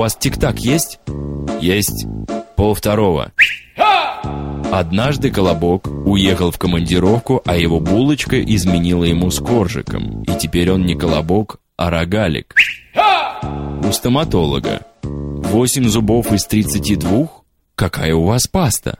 вас тик-так есть? Есть. Пол второго. Однажды Колобок уехал в командировку, а его булочка изменила ему с коржиком. И теперь он не Колобок, а рогалик. У стоматолога. Восемь зубов из 32? Какая у вас паста?